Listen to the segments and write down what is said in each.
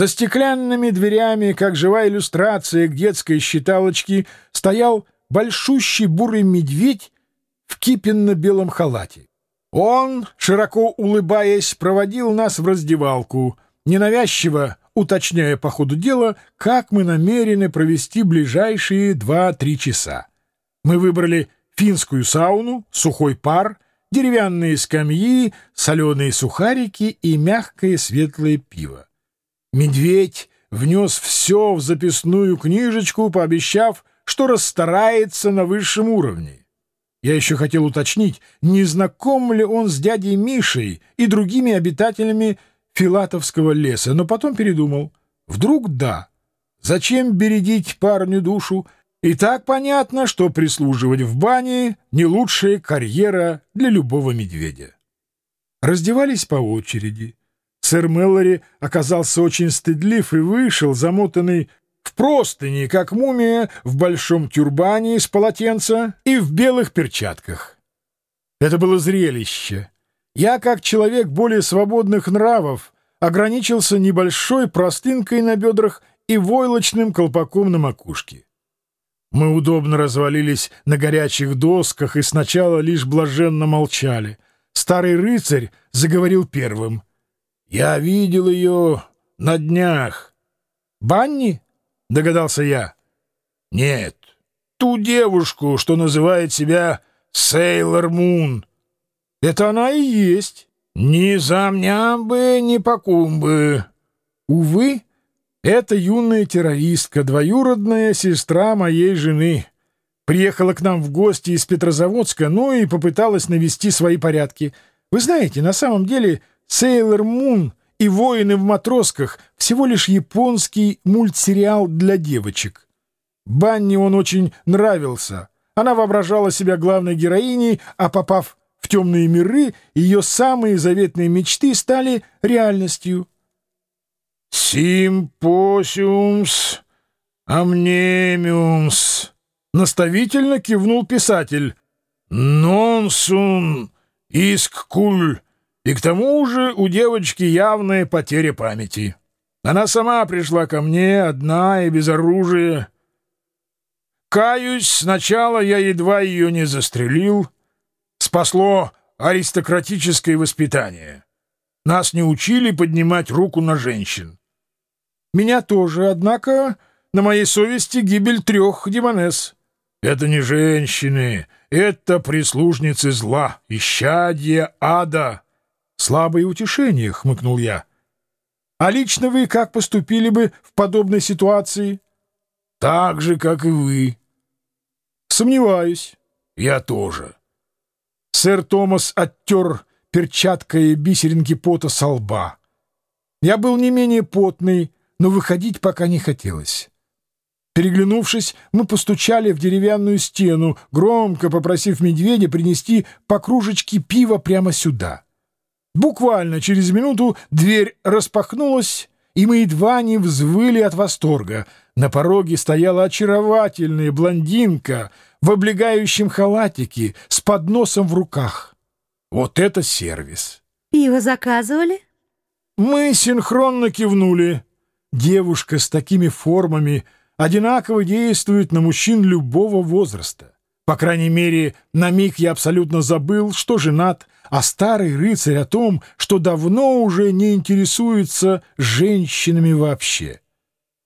За стеклянными дверями, как живая иллюстрация к детской считалочке, стоял большущий бурый медведь в кипенно-белом халате. Он, широко улыбаясь, проводил нас в раздевалку, ненавязчиво уточняя по ходу дела, как мы намерены провести ближайшие два-три часа. Мы выбрали финскую сауну, сухой пар, деревянные скамьи, соленые сухарики и мягкое светлое пиво. Медведь внес все в записную книжечку, пообещав, что расстарается на высшем уровне. Я еще хотел уточнить, не знаком ли он с дядей Мишей и другими обитателями Филатовского леса, но потом передумал. Вдруг да. Зачем бередить парню душу? И так понятно, что прислуживать в бане — не лучшая карьера для любого медведя. Раздевались по очереди. Сэр Мэллори оказался очень стыдлив и вышел, замотанный в простыни, как мумия, в большом тюрбане из полотенца и в белых перчатках. Это было зрелище. Я, как человек более свободных нравов, ограничился небольшой простынкой на бедрах и войлочным колпаком на макушке. Мы удобно развалились на горячих досках и сначала лишь блаженно молчали. Старый рыцарь заговорил первым. «Я видел ее на днях». «Банни?» — догадался я. «Нет, ту девушку, что называет себя Сейлор Мун». «Это она и есть». «Ни замням бы, ни покум бы». «Увы, это юная террористка, двоюродная сестра моей жены. Приехала к нам в гости из Петрозаводска, ну и попыталась навести свои порядки. Вы знаете, на самом деле Сейлор Мун и «Воины в матросках» — всего лишь японский мультсериал для девочек. Банни он очень нравился. Она воображала себя главной героиней, а попав в темные миры, ее самые заветные мечты стали реальностью. «Симпосиумс амнемиумс», — наставительно кивнул писатель. «Нонсун исккуль». И к тому же у девочки явная потеря памяти. Она сама пришла ко мне, одна и без оружия. Каюсь, сначала я едва ее не застрелил. Спасло аристократическое воспитание. Нас не учили поднимать руку на женщин. Меня тоже, однако, на моей совести гибель трех демонесс. Это не женщины, это прислужницы зла, исчадья ада. Слабое утешение, хмыкнул я. А лично вы как поступили бы в подобной ситуации? Так же, как и вы. Сомневаюсь. Я тоже. Сэр Томас оттер перчаткой бисеринки пота со лба. Я был не менее потный, но выходить пока не хотелось. Переглянувшись, мы постучали в деревянную стену, громко попросив медведя принести по кружечке пива прямо сюда. Буквально через минуту дверь распахнулась, и мы едва не взвыли от восторга. На пороге стояла очаровательная блондинка в облегающем халатике с подносом в руках. Вот это сервис! «Пиво заказывали?» Мы синхронно кивнули. Девушка с такими формами одинаково действует на мужчин любого возраста. По крайней мере, на миг я абсолютно забыл, что женат, а старый рыцарь о том, что давно уже не интересуется женщинами вообще.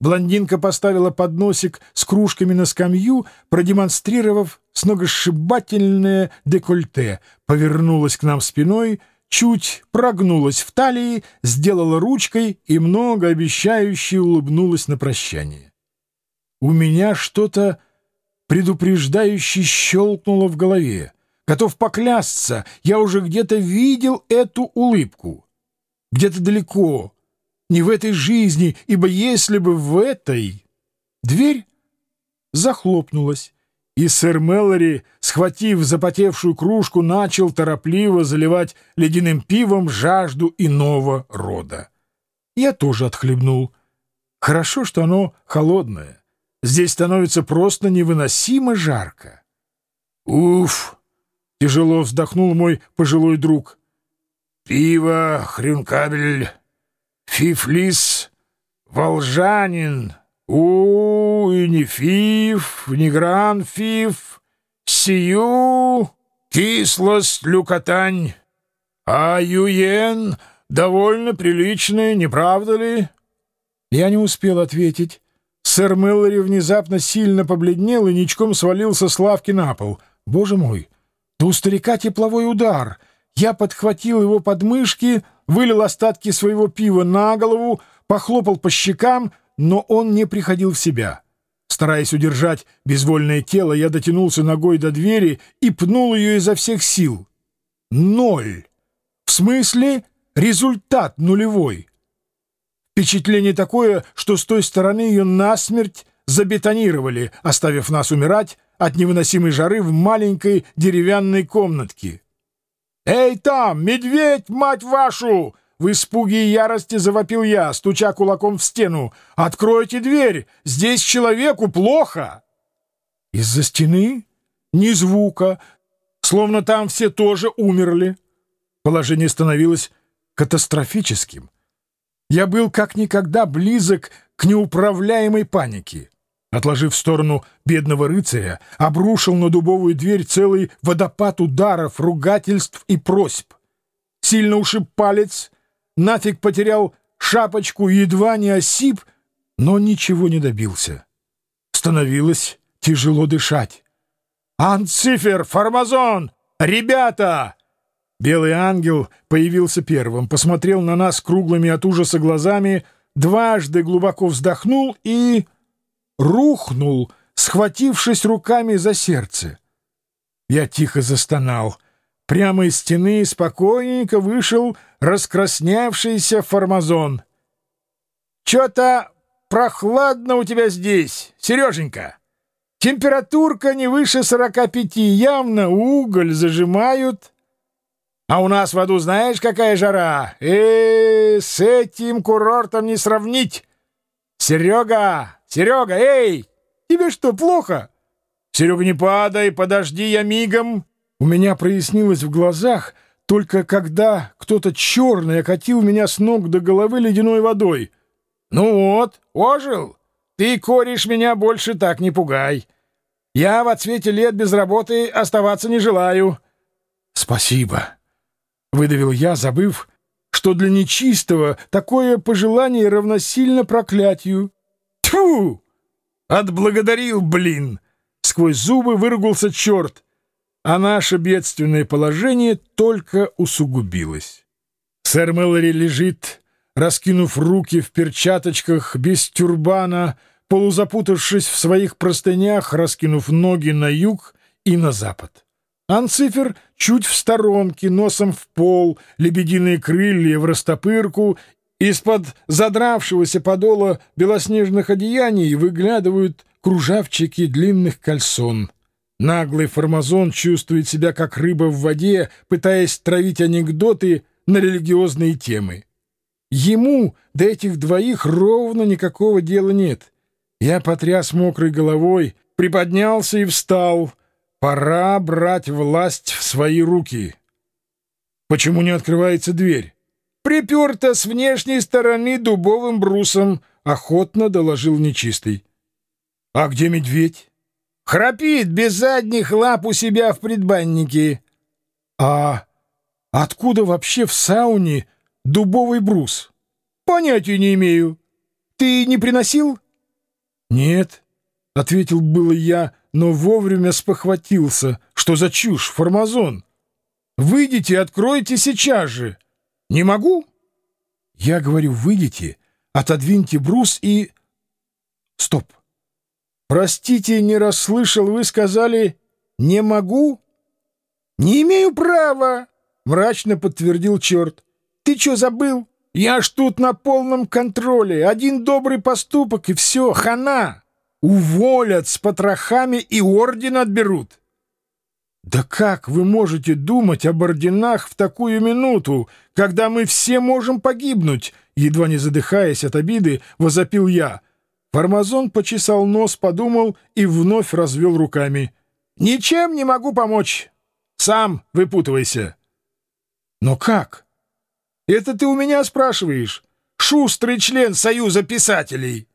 Блондинка поставила подносик с кружками на скамью, продемонстрировав сногсшибательное декольте, повернулась к нам спиной — чуть прогнулась в талии, сделала ручкой и многообещающе улыбнулась на прощание. У меня что-то предупреждающе щелкнуло в голове. Готов поклясться, я уже где-то видел эту улыбку. Где-то далеко, не в этой жизни, ибо если бы в этой... Дверь захлопнулась, и сэр Мэлори, схватив запотевшую кружку, начал торопливо заливать ледяным пивом жажду иного рода. Я тоже отхлебнул. Хорошо, что оно холодное. Здесь становится просто невыносимо жарко. «Уф!» — тяжело вздохнул мой пожилой друг. «Пиво, хрюнкабель, фифлис, волжанин, у и не фиф, не гран фиф, сию кислость люкотань, а юен довольно приличный, не правда ли? Я не успел ответить. Сэр Мэллори внезапно сильно побледнел и ничком свалился с лавки на пол. Боже мой! Да у старика тепловой удар! Я подхватил его подмышки, вылил остатки своего пива на голову, похлопал по щекам, но он не приходил в себя. Стараясь удержать безвольное тело, я дотянулся ногой до двери и пнул ее изо всех сил. Ноль. В смысле, результат нулевой. Впечатление такое, что с той стороны ее насмерть забетонировали, оставив нас умирать от невыносимой жары в маленькой деревянной комнатке. «Эй там, медведь, мать вашу!» В испуге и ярости завопил я, стуча кулаком в стену. «Откройте дверь! Здесь человеку плохо!» Из-за стены ни звука, словно там все тоже умерли. Положение становилось катастрофическим. Я был как никогда близок к неуправляемой панике. Отложив в сторону бедного рыцаря, обрушил на дубовую дверь целый водопад ударов, ругательств и просьб. Сильно ушиб палец, нафиг потерял шапочку, едва не осип, но ничего не добился. Становилось тяжело дышать. «Анцифер! Формазон! Ребята!» Белый ангел появился первым, посмотрел на нас круглыми от ужаса глазами, дважды глубоко вздохнул и... рухнул, схватившись руками за сердце. Я тихо застонал. Прямо из стены спокойненько вышел раскраснявшийся формазон. «Чё-то прохладно у тебя здесь, Сереженька. Температурка не выше сорока пяти, явно уголь зажимают». А у нас в аду знаешь, какая жара? Э, с этим курортом не сравнить. Серега, Серега, эй, тебе что, плохо? Серега, не падай, подожди, я мигом. У меня прояснилось в глазах, только когда кто-то черный окатил меня с ног до головы ледяной водой. Ну вот, ожил. Ты, кореш, меня больше так не пугай. Я в отсвете лет без работы оставаться не желаю. Спасибо. — выдавил я, забыв, что для нечистого такое пожелание равносильно проклятию. «Тьфу! Отблагодарил, блин!» Сквозь зубы выругался черт, а наше бедственное положение только усугубилось. Сэр Мэлори лежит, раскинув руки в перчаточках, без тюрбана, полузапутавшись в своих простынях, раскинув ноги на юг и на запад. Анцифер чуть в сторонке, носом в пол, лебединые крылья в растопырку, из-под задравшегося подола белоснежных одеяний выглядывают кружавчики длинных кальсон. Наглый формазон чувствует себя как рыба в воде, пытаясь травить анекдоты на религиозные темы. Ему до этих двоих ровно никакого дела нет. Я потряс мокрой головой, приподнялся и встал — Пора брать власть в свои руки. Почему не открывается дверь? Приперта с внешней стороны дубовым брусом, охотно доложил нечистый. А где медведь? Храпит без задних лап у себя в предбаннике. А откуда вообще в сауне дубовый брус? Понятия не имею. Ты не приносил? Нет, — ответил было я, но вовремя спохватился. Что за чушь, формазон? Выйдите, откройте сейчас же. Не могу? Я говорю, выйдите, отодвиньте брус и... Стоп. Простите, не расслышал, вы сказали «не могу»? Не имею права, мрачно подтвердил черт. Ты что забыл? Я ж тут на полном контроле. Один добрый поступок и все, хана. Уволят с потрохами и орден отберут. Да как вы можете думать об орденах в такую минуту, когда мы все можем погибнуть? Едва не задыхаясь от обиды, возопил я. Формазон почесал нос, подумал и вновь развел руками. «Ничем не могу помочь. Сам выпутывайся». «Но как?» «Это ты у меня спрашиваешь. шустрый член Союза писателей.